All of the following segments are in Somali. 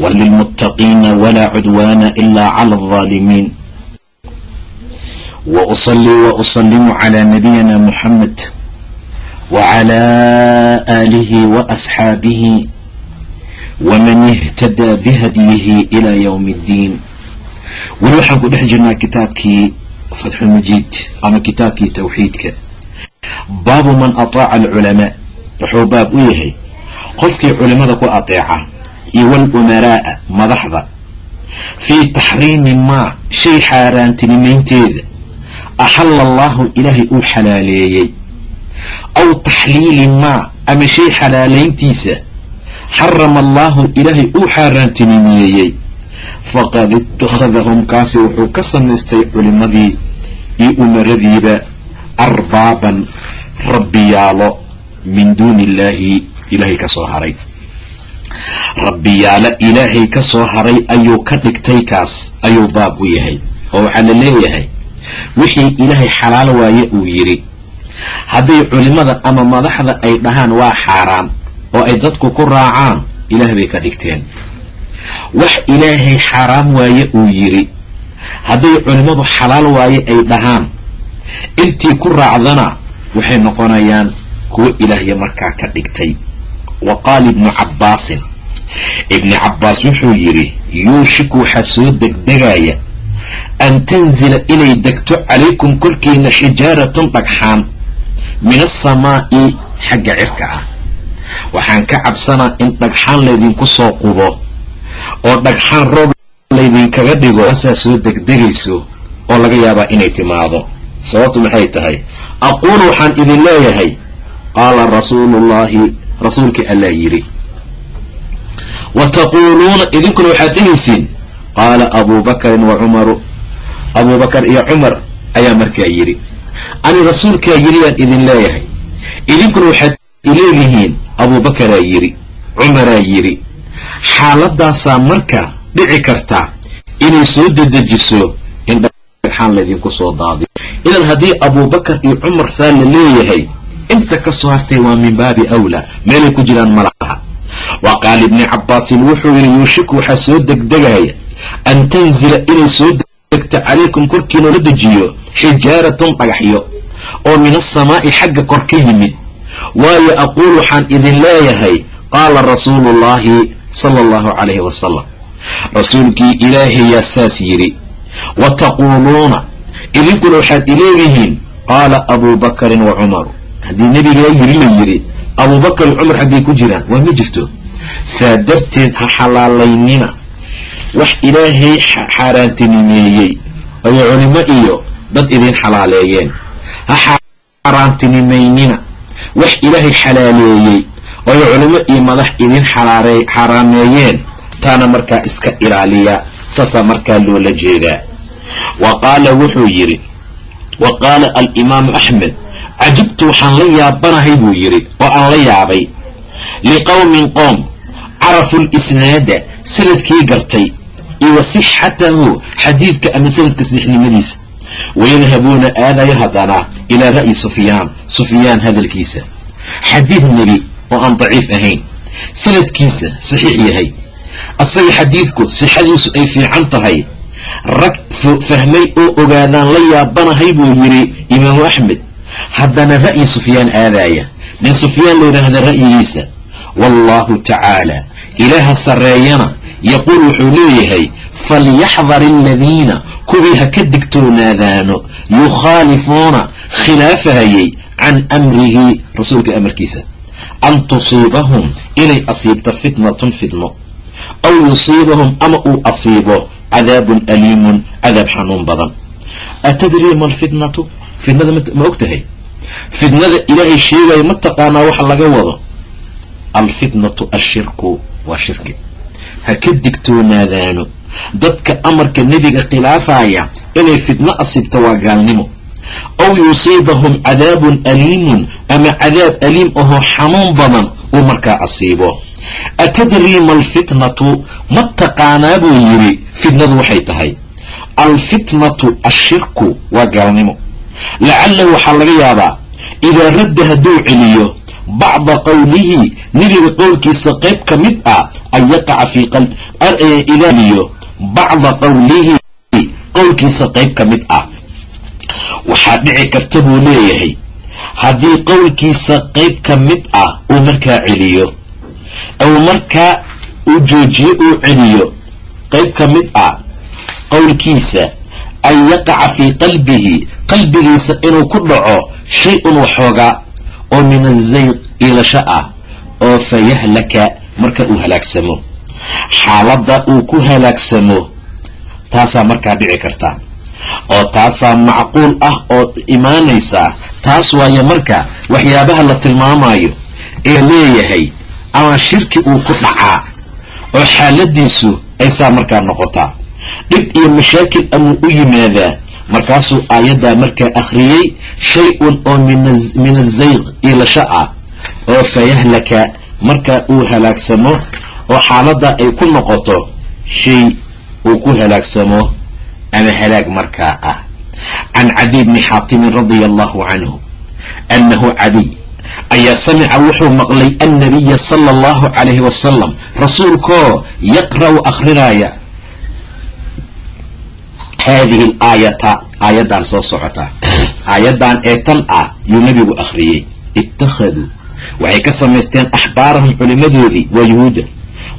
وللمتقين ولا عدوان إلا على الظالمين وأصلي وأسلم على نبينا محمد وعلى آله وأصحابه ومن اهتدى بهديه إلى يوم الدين weli waxaan ku dhex jirnaa kitaabkii fatxulmajiid ama kitaabkii tawxiidka baabu man ataaca alculamaa wuxuu baab u yahay qofkii culimada ku ateeca iyo walumaraa'a madaxda fii taxriimi maa shay xaaraantinimaynteeda axalla allaahu ilaahay uu xalaaleeyey aw taxliili maa ama shay xalaalayntiisa xarama allaahu ilaahay uu xaaraantinimeeyey faqad ittakhadahum kaasi wuxuu ka samaystay culimadii iyo umaradiiba arbaaban rabbiyaalo min duuni illaahi ilaahay ka soo haray rabbiyaalo ilaahay ka soo haray ayuu ka dhigtay kaas ayuu baab u yahay oo waxaa la leeyahay wixii ilaahay xalaal waaye uu yidhi. Hadday culimada ama madaxda ay dhahaan waa xaaraam oo ay dadku ku raacaan ilaah bay ka dhigteen. Wax ilaahay xaaraam waaye uu yidhi. Hadday culimmadu xalaal waaye ay dhahaan intii ku raacdana waxay noqonayaan kuwo ilaahya markaa ka dhigtay wa qaala ibnu cabbaasin ibni cabbaas wuxuu yidhi yuushiku waxaa soo degdegaya an tanzila inay degto calaykum korkiina xijaaratun dhagxaan min asamaa'i xagga cirka ah. Waxaan ka cabsanaa in dhagxaan laydinku soo qubo oo dhagxaan roob laydinkaga dhigo. Asaa soo degdegayso oo laga yaabaa inay timaado. Sababtu maxay tahay? Aquulu waxaan idin leeyahay qaala rasuuluullaahi rasuulkii allaa yidhi wa taquuluuna idinkuna waxaad dhehaysiin qaala abuu bakarin wa cumaru abuubakar iyo cumar ayaa markaa yidhi ani rasuulkaa yidhi baan idin leeyahay. Idinkuna waxaad ileedihiin abuubakaraa yidhi cumaraa yidhi xaaladaasaa marka dhici karta inay soo dedejiso in dhagxaan laydinku soo daadiyo idan haddii abuubakar iyo cumar saa la leeyahay inta ka soo hartay waa min baabi awlaa meelay ku jiraan ma laha wa qaala ibni cabbaasin wuxuu yidhi yuushiku waxaa soo degdegaya an tanzila inay soo degto calaykum korkiina la dejiyo xijaaratun dhagaxyo oo min asamaa'i xagga kor ka yimid. Waayo aquul waxaan idin leeyahay qaala rasuuluullaahi sala allahu calayhi wasalam rasuulkii ilaahayaa saas yidhi wa taquuluuna idinkuna waxaad ileedihiin qaala abuu bakarin wa cumaru haddii nebigaa yiri la yidhi abuubakar iyo cumar xaggay ku jiraan waa ma jirto. Saa darteed ha xalaalaynina. Wax ilaahay xaaraantinimeeyey. Ay culimo iyo dad idin xalaaleeyeen. Ha xaaraantinimaynina wax ilaahay xalaaleeyey. Oy culimo iyo madax idin xaraameeyeen taana markaa iska ilaaliya. Saasaa markaa loola jeedaa. Wa qaala wuxuu yidhi wa qaala alimaamu axmed cajibtu waxaan la yaabanahay buu yidhi oo aan la yaabay. Liqowmin qoom carafu lisnaada sannadkii gartay iyo wa sixatahu xadiidka ama sanadka saxiixnimadiisa wayadhabuuna aadayo haddana ilaa ra'yi sufyaan sufyaan hadalkiisa. Xadiid nebi oo aan daciif ahayn sanadkiisa saxiix yahay. Asaga xadiidku sixadiisu ay fiican tahay. Rag fahmay oo ogaadaan la yaabanahay buu yidhi imaamu axmed haddana ra'yi sufyaan aadaaya. Nin sufyaan la yidhaahda ra'yigiisa wallaahu tacaala ilaaha sarreeyana yaquul wuxuu leeyahay falyaxdar aladiina kuwii ha ka digtoonaadaano yukhaalifuuna khilaafahayay can amrihi rasuulka amarkiisa an tusiibahum inay asiibto fitnatun fitno aw yusiibahum ama uu asiibo cadaabun aliimun cadaab xanuun badan. Atadrii alfitnatu? Fitnada ma og tahay fitnada ilaahay sheegaya ma taqaanaa waxa laga wado. Alfitnatu ashirku waa shirki. Ha ka digtoonaadaano. Dadka amarka nebiga khilaafaya inay fitno asibto waa gaalnimo. Aw yusiibahum cadaabun aliimun ama cadaab aliim ahoo xanuun badan uu markaa asiibo. Atadrii ma alfitnatu ma taqaanaa buu yidhi fitnadu waxay tahay. Alfitnatu ashirku waa gaalnimo lacalahu waxaa laga yaabaa idaa radda hadduu celiyo bacda qowlihi nebiga qowlkiisa qayb ka mid ah an yaqaca fii ilaaliyo bacda qowlihi qowlkiisa qayb ka mid ah waxaa dhici karta buu leeyahay haddii qowlkiisa qayb ka mid ah uu markaa celiyo ou markaa uu joojiyo uu celiyo qayb ka mid ah qowlkiisa an yaqaca fii qalbihi qalbigiisa inuu ku dhaco shay-un waxoogaa oo min azayq iilasho ah oo fa yahlaka marka uu halaagsamo xaaladda uu ku halaagsamo taasaa markaa dhici karta oo taasaa macquul ah oo imaanaysaa taas waayo marka waxyaabaha la tilmaamayo ee leeyahay ama shirki uu ku dhacaa oo xaaladiisu ay saa markaa noqotaa dhib iyo mashaakil amuu u yimaadaa. Markaasuu aayaddaa markaa akhriyey shay-un oo min azayq iilasho ah oo fayahlaka markaa uu halaagsamo oo xaaladda ay ku noqoto shay uu ku halaagsamo ama halaag markaa ah. Can cadiy bni xaatimin radia allahu canhu annahu cadiy ayaa samica wuxuu maqlay annabiya sala allahu calayhi wasalam rasuulkoo yaqra'u akhrinaya haadihi alaayata aayaddan soo socota aayaddan ee tan ah yuu nebigu akhriyey ittakhaduu waxay ka samaysteen axbaarahum culimmadoodii waa yuhuudda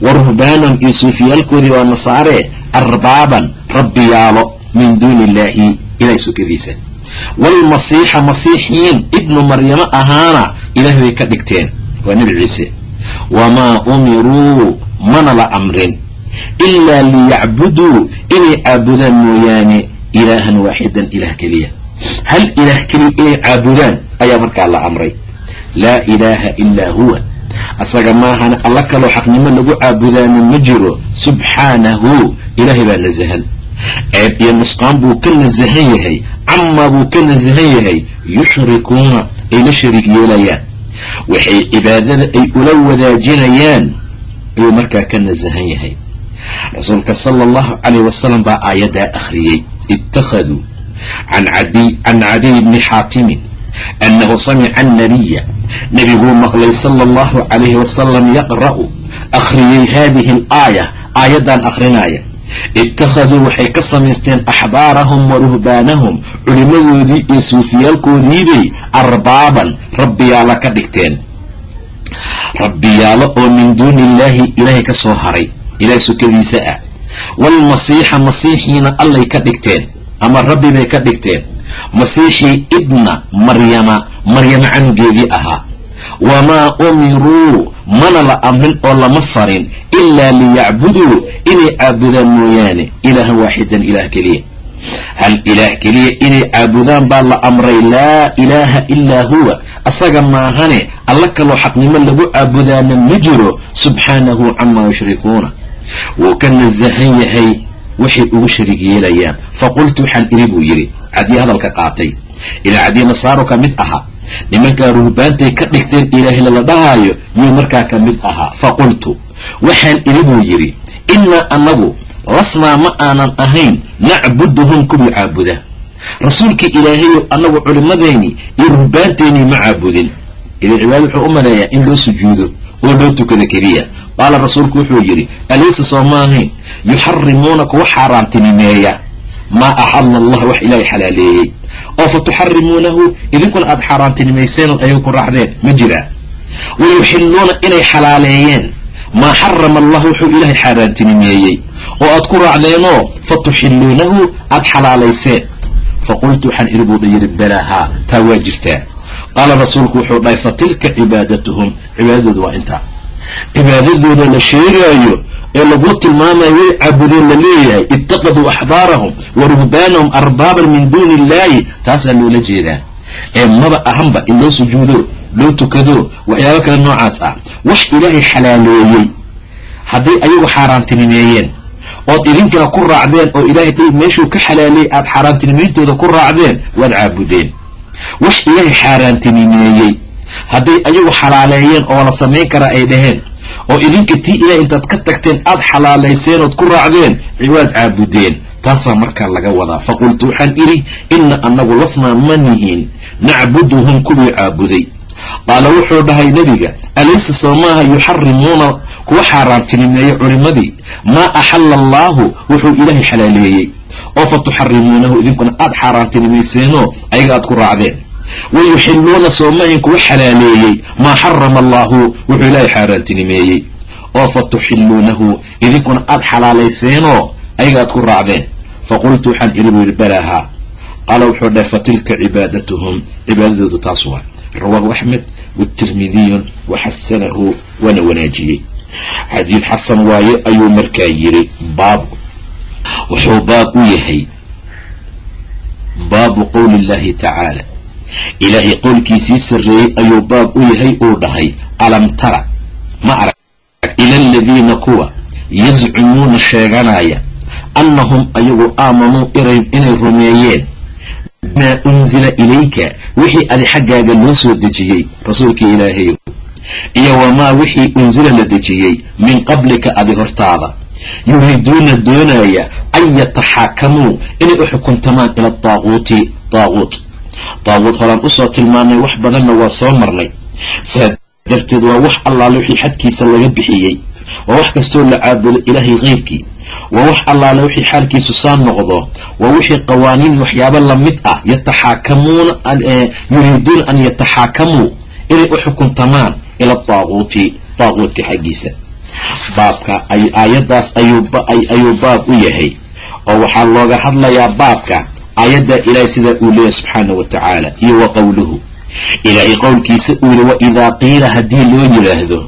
wa ruhbaanahum iyo suufiyaalkoodii waa nasaaree arbaaban rabbiyaalo min duuni illaahi ilahay sukadiisa waalmasiixa masiixiin ibnu maryamo ahaana ilaah bay ka dhigteen waa nebi ciise wamaa umiruu mana la amrin ilaa liyacbuduu inay caabudaan mooyaane ilaahan waaxidan ilaah keliya hal ilaah keliya inay caabudaan ayaa markaa la amray laa ilaaha ilaa huwa asaga maahana alla kaloo xaqnimo lagu caabudaana ma jiro subxaanahu ilaahay baa nasahan ceeb iyo nusqaan buu ka nasahan yahay camaa buu ka nasahan yahay yushrikuuna ay la shariik yeelayaan waxay cibaadada ay ula wadaajinayaan ayuu markaa ka nasahan yahay rasuulka sala allahu calayh wasalam baa aayaddaa akhriyey ittakhaduu can cadiy bni xaatimin annahu samica annabiya nebiguu maqlay sala allahu calayhi wasalam yaqra'u akhriyey haadihi alaaya aayaddan akhrinaya ittakhaduu waxay ka samaysteen axbaarahum wa ruhbaanahum culimmadoodii iyo suufiyaalkoodiibay arbaaban rabbiyaalo ka dhigteen. Rabbiyaalo oo min duuni illaahi ilaahay ka soo haray ilaah sukadiisa ah. Waalmasiixa masiixiina allay ka dhigteen ama rabbi bay ka dhigteen. Masiixii ibna maryama maryamo canugeedii ahaa. Wamaa umiruu mana la amrin oo lama farin ilaa liyacbuduu inay caabudaan mooyaane ilaahan waaxidan ilaah keliya. Hal ilaah keliya inay caabudaan baa la amray laa ilaaha ilaa huwa. Asaga maahane alla kaloo xaqnimo lagu caabudaana ma jiro subxaanahu camaa yushrikuuna wuu ka nasahan yahay waxay ugu shariig yeelayaan. Faqultu waxaan iri buu yidhi cadii hadalka qaatay. Ilaa cadii nasaaro ka mid ahaa nimankaa ruhbaantay ka dhigteen ilaahay lala dhahaayo yuu markaa ka mid ahaa? Faqultu waxaan iri buu yidhi innaa annagu lasnaa ma aanan ahayn nacbuduhum kuwii caabuda rasuulkii ilaahayow annagu culimmadeenii iyo ruhbaanteennii ma caabudin. Ila cibaada wuxuu u maleeyaa in loo sujuudo oo loo tukado keliya. Qaala rasuulku wuxuu yidhi alaysa soo ma ahayn? Yuxarimuuna kuwa xaaraantinimeeya maa axalla allah wax ilaahay xalaaleeyey. Oo fa tuxarimuunahu idinkuna aada xaaraantinimayseen ood ayaga ku raacdeen. Ma jiraa wa yuxilluuna inay xalaaleeyeen. Maa xarama allah wuxuu ilaahay xaaraantinimeeyey oo aad ku raacdeenoo fa tuxilluunahu aada xalaalayseen. Faqultu waxaan iri buu yidhi balaahaa taa waa jirtaa qaala rasuulku wuxuu dhahay fa tilka cibaadatuhum cibaadadooda waa intaa. Cibaadadooda la sheegaayo ee lagu tilmaamayo way caabudeen la leeyahay ittaqaduu axbaarahum wa ruhbaanahum arbaaban min duuni illaahi taasaa loola jeedaa. Ee maba ahanba in loo sujuudo loo tukado waxyaabo kale noocaas ah wax ilaahay xalaaleeyey hadday ayagu xaaraantinimeeyeen ood idinkana ku raacdeen oo ilaahay meeshuu ka xalaaliyey aada xaaraantinimeyntooda ku raacdeen waad caabudeen wax ilaahay xaaraantinimeeyey. Hadday ayagu xalaaleeyeen oo la samayn karaa ay dhaheen oo idinka tii ilahay intaad ka tagteen aada xalaalayseen ood ku raacdeen waad caabudeen. Taasaa markaa laga wadaa. Faqultu waxaan idhi inna annagu lasnaa ma nihiin nacbuduhum kuwii caabuday. Qaala wuxuu dhahay nebiga alaysa soo maaha yuxarimuuna kuwa xaaraantinimeeyey culimmadii maa axalla allaahu? Wuxuu ilaahay xalaaleeyey oo fa tuxarimuunahu idinkuna aada xaaraantinimayseenoo ayaga aad ku raacdeen. Wa yuxiluuna soomahin kuwa xalaaleeyey maa xarama allaahu wuxuu ilaahay xaaraantinimeeyey. Oo fa tuxiluunahu idinkuna aada xalaalayseenoo ayaga aad ku raacdeen. Faqultu waxaan iri buu yihi balaahaa qaala wuxuu dhahay fatilka cibaadatuhum. Cibaadadoodu taas waa. Rawaahu axmed watirmidiyun waxasanahu waana wanaajiyey. Xadiid xasan waaye ayuu markaa yiri baab wuxuu baab u yahay baabu qowli illahi tacaala. Ilaahay qowlkiisii sarreeyey ayuu baab u yahay uu dhahay alam tara ma arag ila aladiina kuwa yazcumuuna sheeganaya annahum ayagu aamanuu inay rumeeyeen bimaa unzila ilayka wixii adi xaggaaga loo soo dejiyey rasuulkii ilaahayow iyo wamaa wixii unsila la dejiyey min qablika adi hortaada yuriiduuna doonaya an yataxaakamuu inay u xukuntamaan ila daaquuti daaquut daaquut horaan u soo tilmaanay wax badanna waa soo marnay saa darteed waa wax allaale wixii xadkiisa laga bixiyey waa wax kastoo la caabudo ilaahay keyrkii waa wax allaale wixii xaalkiisu saa noqdo waa wixii qawaaniin waxyaabo la mid ah yataxaakamuuna yuriiduuna an yataxaakamuu inay u xukuntamaan ila daaquuti daaquutka xaggiisa baabka ay aayaddaas ayuu baab u yahay oo waxaa looga hadlayaa baabka aayadda ilaahay sidaa uu leeyahy subxaana wa tacaala iyo wa qowluhu ilaahay qowlkiisa uu yihi waidaa qiila haddii loo yidhaahdo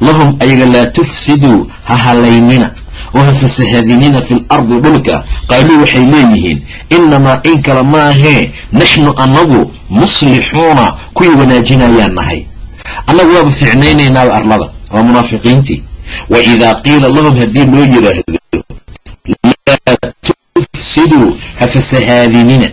lahum ayaga laa tufsiduu ha halaynina oo ha fasahadinina fi lardi dhulka. Qaaluu waxay leeyihiin inamaa in kale maahee naxnu anagu muslixuuna kuwii wanaajinayaan nahay. Annagu waaba ficnaynaynaaba arlada waa munaafiqiintii. Wa idaa qiila lahum haddii loo yidhaahdo tufsiduu ha fasahaadinina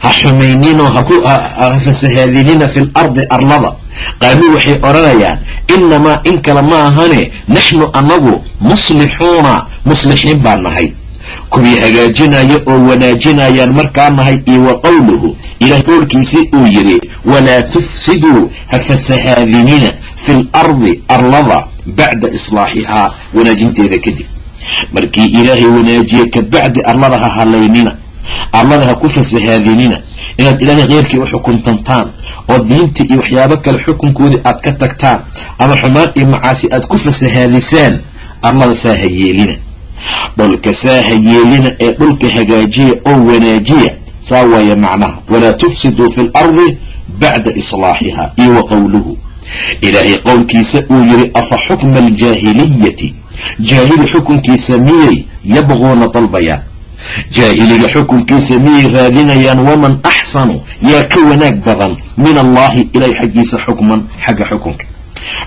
ha xumayninoo ha fasahaadinina fi lardi arlada. Qaaluu waxay odhanayaan inamaa in kale ma ahane naxnu anagu muslixuuna muslixiin baa nahay. Kuwii hagaajinaya oo wanaajinayaan markaa nahay iyo wa qowluhu ilaah qowlkiisii uu yidhi walaa tufsiduu ha fasahaadinina fi lardi arlada bacda islaaxihaa wanaajinteeda kadib markii ilaahay wanaajiye ka bacdi arlada ha halaynina arlada ha ku fasahaadinina inaad ilaahay keyrkii u xukuntantaan oo diinta iyo waxyaabo kale xukunkoodii aad ka tagtaan ama xumaan iyo macaasi aad ku fasahaadisaan arlada saa ha yeelina. Dhulka saa ha yeelina ee dhulka hagaajiya oo wanaajiya saa waaye macnaha walaa tufsiduu fi lardi bacda islaaxiha iyo wa qowluhu ilaahay qowlkiisa uu yidhi afa xukma aljaahiliyati jaahili xukunkiisa miyay yabquuna dalbayaan jaahiliga xukunkiisa miyay raadinayaan waman axsanu yaa ka wanaag badan min allahi ilahay xaggiisa xukman xagga xukunka.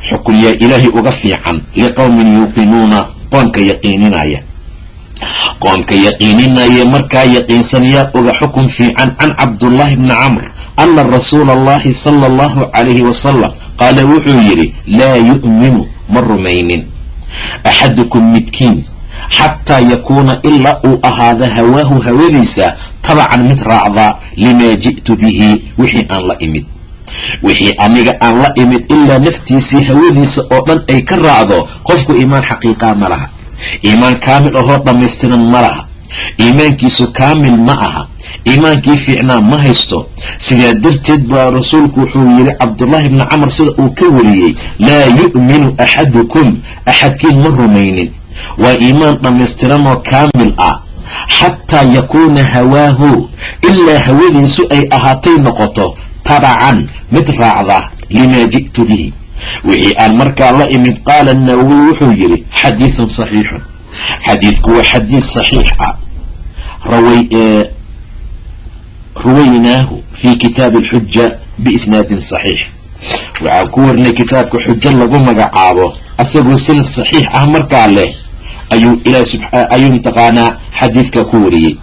Xukun yaa ilaahay uga fiican liqowmin yuuqinuuna qoonka yaqiininaya. Qoonka yaqiininaya markaa yaqiinsan yaa uga xukun fiican can cabdullaahi bni camr ana rasuula allahi sala allahu calayhi wasalam qaala wuxuu yidhi laa yu'minu ma rumaynin axadukum midkiin xataa yakuuna ilaa uu ahaada hawaahu hawadiisa tabacan mid raacda limaa ji'tu bihi wixii aan la imid wixii aniga aan la imid ilaa naftiisii hawadiisa oo dhan ay ka raacdo qofku iimaan xaqiiqaa ma laha iimaan kaamil ahoo dhammaystiran ma laha iimaankiisu kaamil ma aha iimaankii fiicnaa ma haysto. Sidaa darteed baa rasuulku wuxuu yidhi cabdullaahi bni camar sida uu ka wariyey laa yu'minu axadukum axadkiin ma rumaynin. Waa iimaan dhammaystiranoo kaamil ah. Xataa yakuuna hawaahu ilaa hawadiisu ay ahaatay noqoto tabacan mid raacda limaa ji'tu bihi. Wixii aan markaa la imid qaala nawowi wuxuu yidhi xadiidun saxiixun. Xadiidku waa xadiid saxiix ah ruwaynaahu fi kitaabi alxuja biisnaadin saxiix. Waxaan ku warinay kitaabka xujo lagu magacaabo asagoo sanad saxiix ah markaa leh ayuu ilaah ayuu mataqaanaa xadiidka ku wariyey.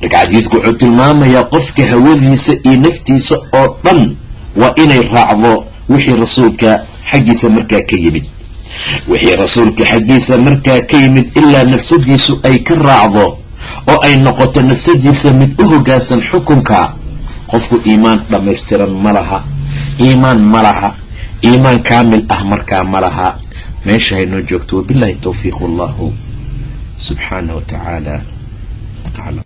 Marka xadiidku wuxuu tilmaamayaa qofka hawadiisa iyo naftiisa oo dhan waa inay raacdo wixii rasuulka xaggiisa markaa ka yimid. Wixii rasuulka xaggiisa markaa ka yimid ilaa nafsadiisu ay ka raacdo oo ay noqoto nafsadiisa mid u hoggaansan xukunka qofku iimaan dhammaystiran ma laha. Iimaan ma laha. Iimaan kaamil ah markaa ma laha. Meesha haynoo joogto wabillahi towfiiq allahu subxaanah wa tacaala. Aclam